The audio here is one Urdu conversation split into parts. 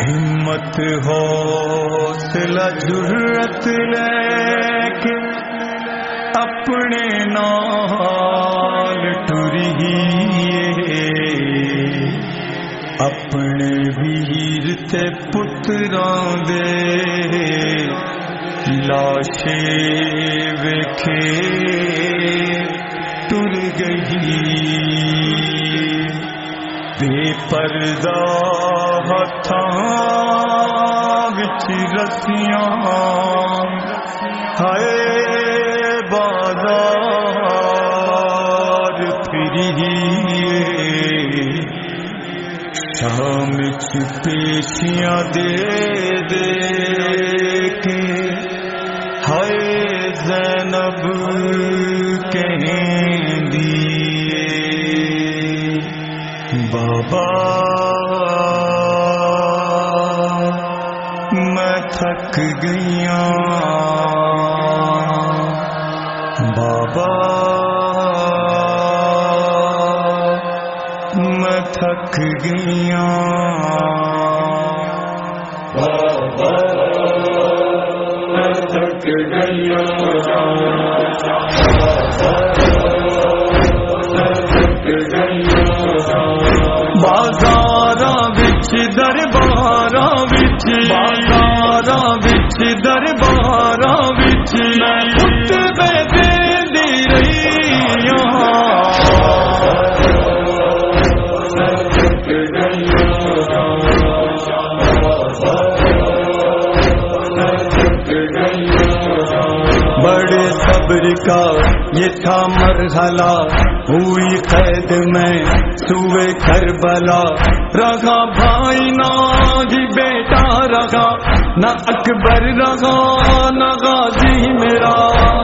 ہمت ہو سلا ضرورت لے کے اپنے نال ٹری اپنے ویر تے پتران دے لاشے ویکھے ٹر گئی بے پردہ ہتھاں وچ رسیاں۔ ہائے بازار پھری شام وچ پیشیاں دے دے۔ تھک گیا بابا میں تھک گیا بابا میں تھک گیا بازار کا یہ تھا مرحلہ، ہوئی قید میں سوئے کربلا۔ رگا بھائی نا ہی جی بیٹا رگا نہ اکبر رگا نہ غازی میرا۔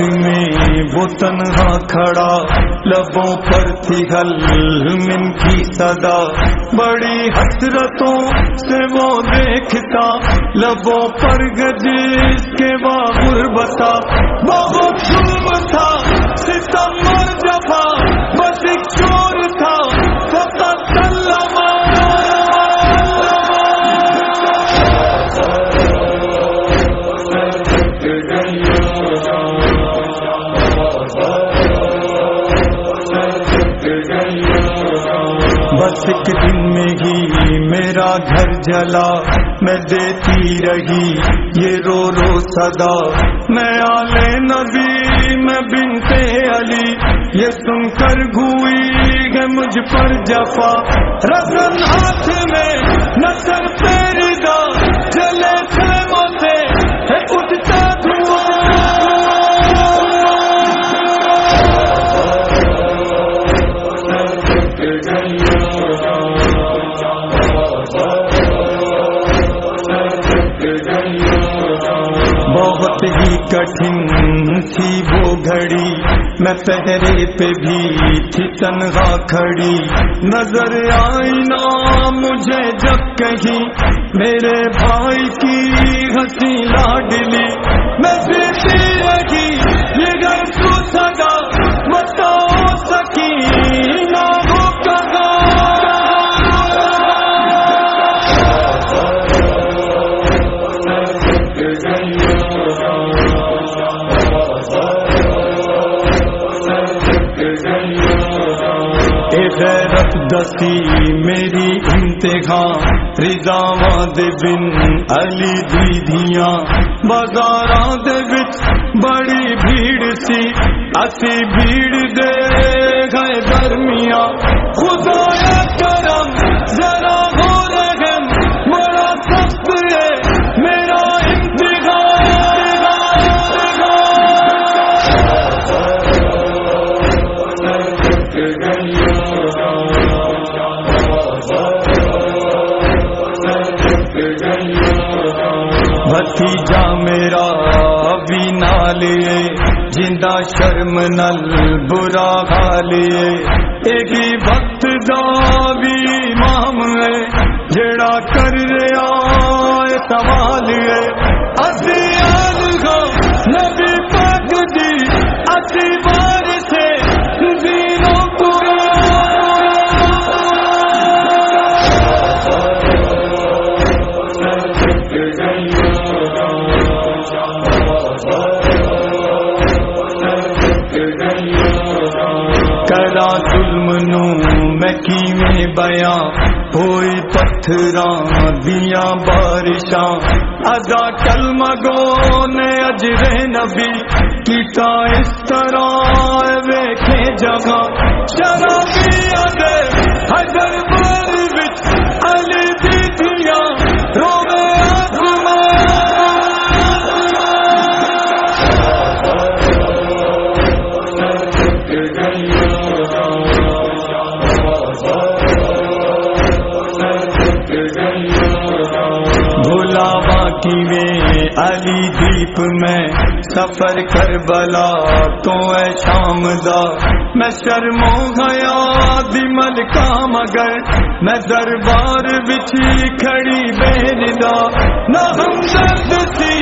دست میں وہ تنہا کھڑا، لبوں پر تھی ہل من کی صدا۔ بڑی حسرتوں سے وہ دیکھتا، لبوں پر گجس کے باغر بتا بہت ظلم تھا، ستم بس ایک دن میں ہی میرا گھر جلا، میں دیتی رہی، یہ رو رو صدا۔ میں آلے نبی، میں بنتے علی۔ یہ سن کر گوئی ہے مجھ پر جفا۔ رسن ہاتھ میں نظر پیری دا چلے بہت ہی کٹھن تھی وہ گھڑی۔ میں پہرے پہ بھی تھی تنہا کھڑی۔ نظر آئی نا مجھے جب کہیں، میرے بھائی کی ہنسی لاڈلی۔ میں دیتی غیرت دسی میری امتحان رضاواں دے بن علی دیدیاں بازاراں دے وچ بڑی بھیڑ سی، اسی بھیڑ دے بھتیجا میرا بھی نہ لیے جندہ شرم نل برا خالے ایک ہی وقت دا بھی مام ہے جڑا کر رہا سوال کیویں بیاں ہوئی پتھراں دیاں بارشاں۔ ادا کلمہ گو نے اجرے نبی، کیتا اس طرح ویکھے جگہ۔ شرابی اگے حجر بار وچ علی دی دیاں روے آسمان بھولا وے علی دیپ میں سفر کر بلا تو اے شام دا میں شرمو گیا دی ملکا مگر میں دربار بچی کھڑی بہن دا، نہ ہم درد تھی